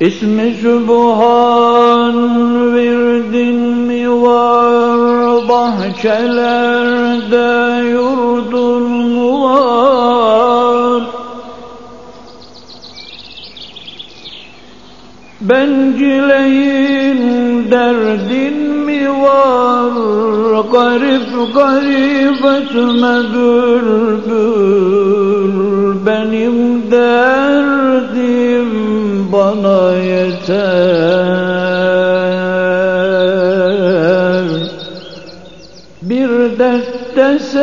İsmi Sübhan verdin mi var bahçelerde yurdun mu var Bencileyin derdin mi var? Garip garip etme bülbül benim derdim yeter bir dert desem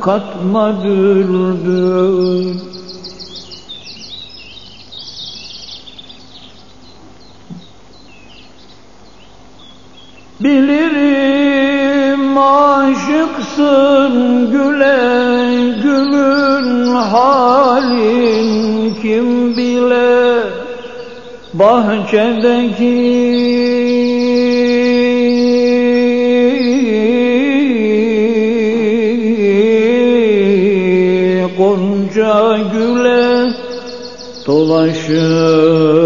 katma bülbül Bilirim aşıksın güle gülün halin kim bile? Bahçedeki Gonca güle dolaşır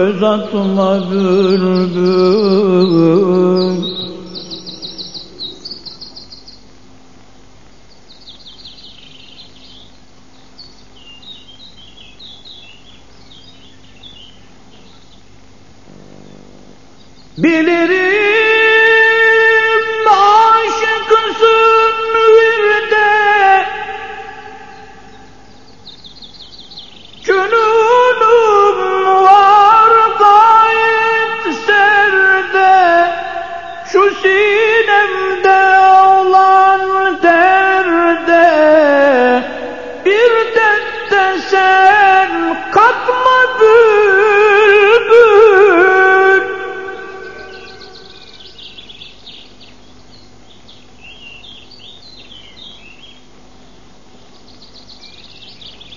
söz atma bülbül Bilirim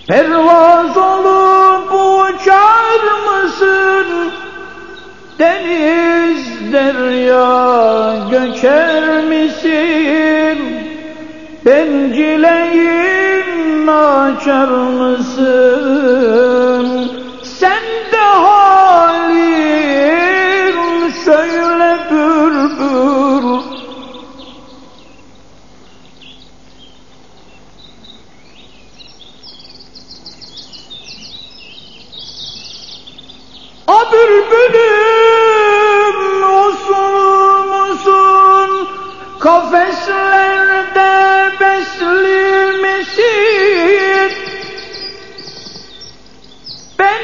Pervaz olup uçar mısın? Deniz derya göçer misin? Bencileyin açar mısın?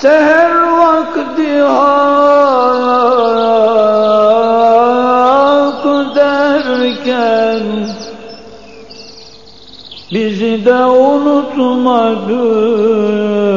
Seher vakti hak derken Bizi de unutma bülbül